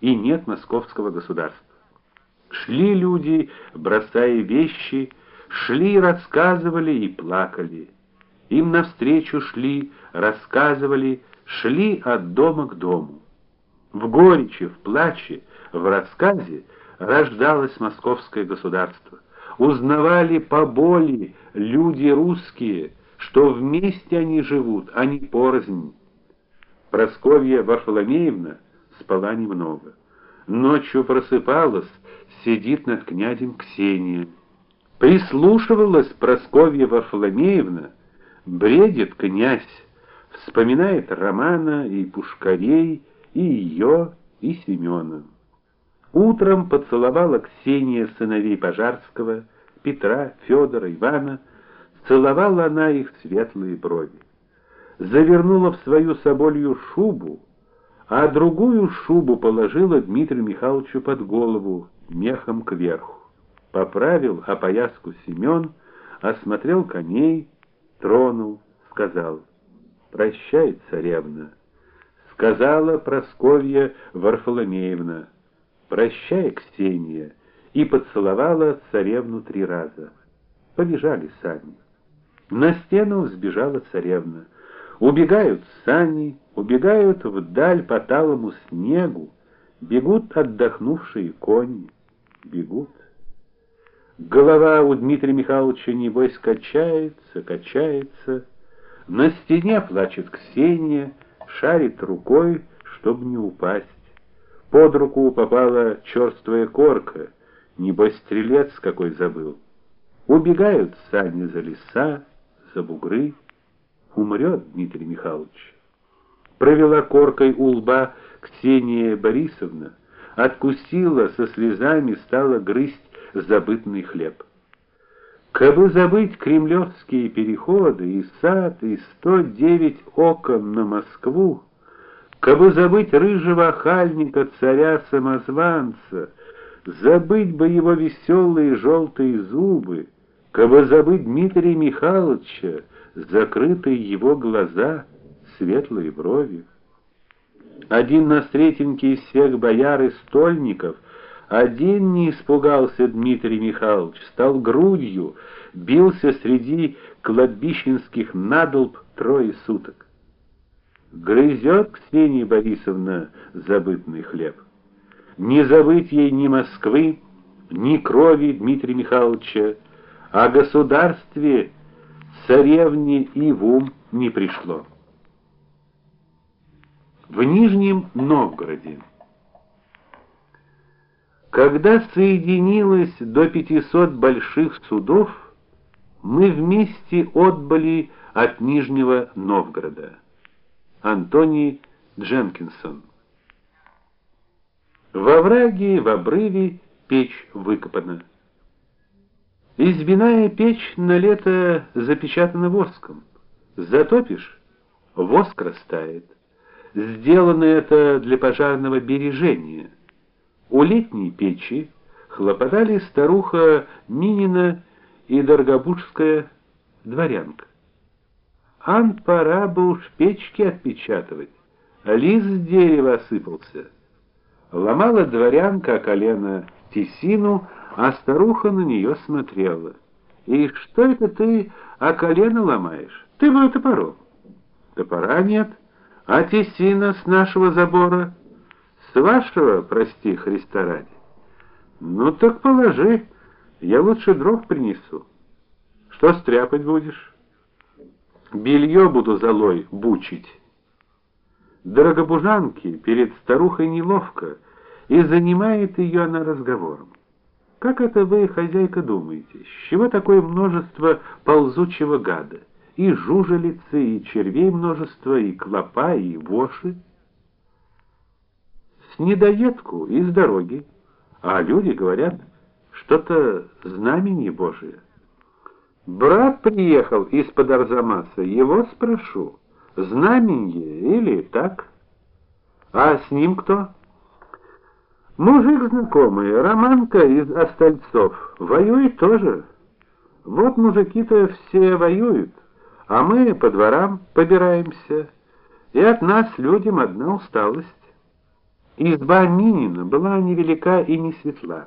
и нет московского государства. Шли люди, бросая вещи, шли, рассказывали и плакали. Им навстречу шли, рассказывали, шли от дома к дому. В горечи, в плаче, в рассказе рождалось московское государство. Узнавали по боли люди русские, что вместе они живут, а не порознь. Просковья Варфоломеевна спала немного. Ночью просыпалась, сидит над князем Ксения. Прислушивалась Просковья Варфоломеевна, бредит князь, вспоминает Романа и Пушкарей, и ее, и Семена. Утром поцеловала Ксения сыновей Пожарского, Петра, Федора, Ивана, целовала она их светлые брови. Завернула в свою соболью шубу, а другую шубу положила Дмитрию Михайловичу под голову, мехом кверху. Поправил опояску Семен, осмотрел коней, тронул, сказал: "Прощай, царевна". Сказала Просковья Варфоломеевна: "Прощай, Ксения", и поцеловала царевну три раза. Побежали сани. На стену взбежала царевна. Убегают сани, убегают вдаль по талому снегу, бегут отдохнувшие кони, бегут. Голова у Дмитрия Михайловича небось качается, качается. На стене плачет Ксения, шарит рукой, чтобы не упасть. Под руку попала черствая корка, небось стрелец какой забыл. Убегают сани за леса, за бугры. Умрет Дмитрий Михайлович. Провела коркой у лба Ксения Борисовна, откусила со слезами, стала грызть забытный хлеб. Кабы забыть кремлевские переходы и сад, и сто девять окон на Москву, кабы забыть рыжего охальника царя-самозванца, забыть бы его веселые желтые зубы, кабы забыть Дмитрия Михайловича, закрытые его глаза, светлые брови. Один на сретеньке из всех бояр и стольников один не испугался Дмитрий Михайлович, стал грудью, бился среди кладбищенских надолб трое суток. Грызет Ксения Борисовна забытный хлеб. Не забыть ей ни Москвы, ни крови Дмитрия Михайловича, о государстве царевне и в ум не пришло. В Нижнем Новгороде когда соединилось до 500 больших судов, мы вместе отбыли от Нижнего Новгорода. Антоний Дженкинсон. Во враге, в обрыве печь выкопана. Избиная печь на лето запечатана воском. Затопишь воск растает. Сделано это для пожарного бережения. У летней печи хлопотали старуха Минина и Дорогобужская дворянка. Ан пора бы уж печки отпечатывать, лист с дерева осыпался. Ломала дворянка колено тесину, а старуха на нее смотрела. И что это ты о колено ломаешь? Ты бы топором. Топора нет, а тесина с нашего забора с вашего, прости, Христа ради. Ну так положи, я лучше дров принесу. Что стряпать будешь? Белье буду золой бучить. Дорогобужанке перед старухой неловко, и занимает ее она разговором. Как это вы, хозяйка, думаете? С чего такое множество ползучего гада? И жужелицы, и червей множество, и клопа, и воши? с недоедку из дороги, а люди говорят, что-то знамение Божие. Брат приехал из-под Арзамаса, его спрошу, знамение или так? А с ним кто? Мужик знакомый, Романка из Остальцов, воюет тоже. Вот мужики-то все воюют, а мы по дворам побираемся, и от нас людям одна усталость. Изба Минина была невелика и не светла.